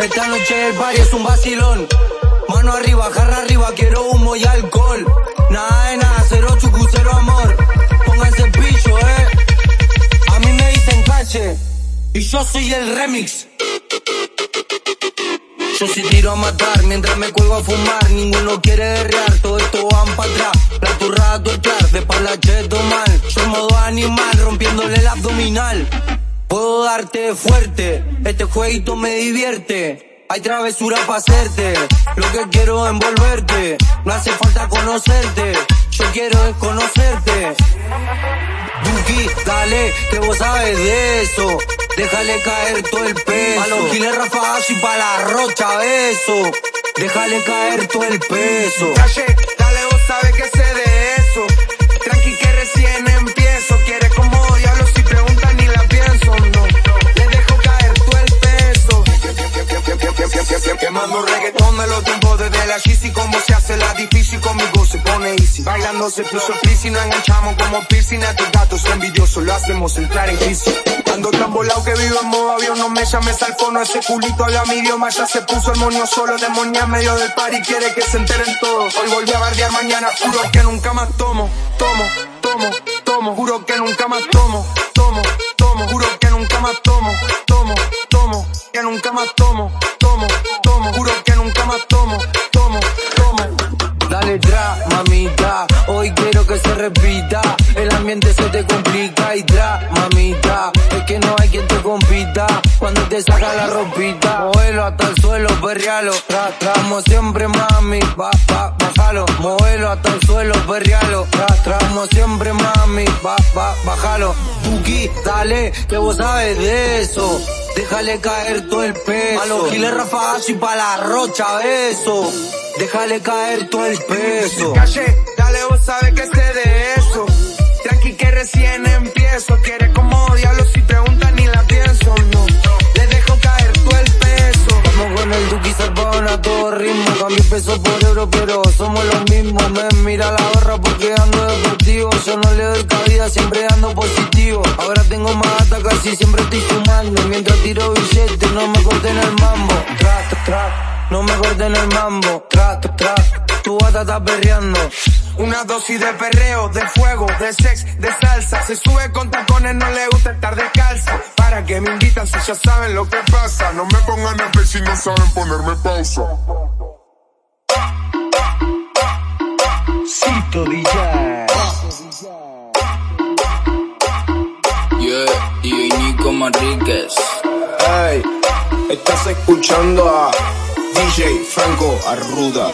Esta noche el party es un vacilón. Mano arriba, jarra arriba, quiero humo y alcohol. Nada de nada, cero chucu, cero amor. Pónganse el eh. A mí me dicen cache. Y yo soy el remix. Yo sí tiro a matar mientras me cuelgo a fumar. Ninguno quiere derrear, todo esto van para atrás. La turrada tuercar, de cheto mal. Yo modo animal, rompiéndole el abdominal. Puedo darte fuerte, este jueguito me divierte. Hay travesura para hacerte, lo que quiero es envolverte. No hace falta conocerte, yo quiero es conocerte. Duki, dale, que vos sabes de eso. Déjale caer todo el peso. A los giles Rafa y pa' la rocha, beso. Déjale caer todo el peso. La y como se hace la difícil conmigo se pone easy. Bailando se puso y no enganchamos como piercing a tus gatos envidiosos, lo hacemos entrar en crisis. Ando tan volado que vivo en modo avión, no me llames al fono, ese culito habla mi idioma, ya se puso el solo, demonia medio del par y quiere que se enteren todos. Hoy volví a bardear, mañana juro que nunca más tomo, tomo, tomo, tomo, juro que nunca más tomo, tomo, tomo, juro que nunca más tomo, tomo, tomo, que nunca más tomo, tomo, tomo, juro que nunca más tomo, Dale tra, mamita, hoy quiero que se repita, el ambiente se te complica y tra, mamita, que no hay quien te compita cuando te saca la ropita. Móvelo hasta el suelo, perrealo. Tra, tramo siempre, mami, va, va, bájalo. Móvelo hasta el suelo, perrealo. Tra, tramo siempre, mami, va, va, bájalo. Tuki, dale, que vos sabes de eso. Déjale caer todo el peso. A los giles Rafa y pa' la rocha, beso. Déjale caer todo el peso. Cambio peso por euro, pero somos los mismos. Me mira la barra porque ando deportivo. Yo no le doy cabida, siempre ando positivo. Ahora tengo más atacas y siempre estoy sumando. Mientras tiro billetes, no me corten el mambo. Track, track, no me corten el mambo. Track, track tu bata está perreando. Una dosis de perreo, de fuego, de sex, de salsa. Se sube con tacones, no le gusta estar descalza. Para que me invitan si ya saben lo que pasa. No me pongan a ver si no saben ponerme pausa. Cito DJ. Yeah, y Nico Manríquez. Hey, estás escuchando a DJ Franco Arruda.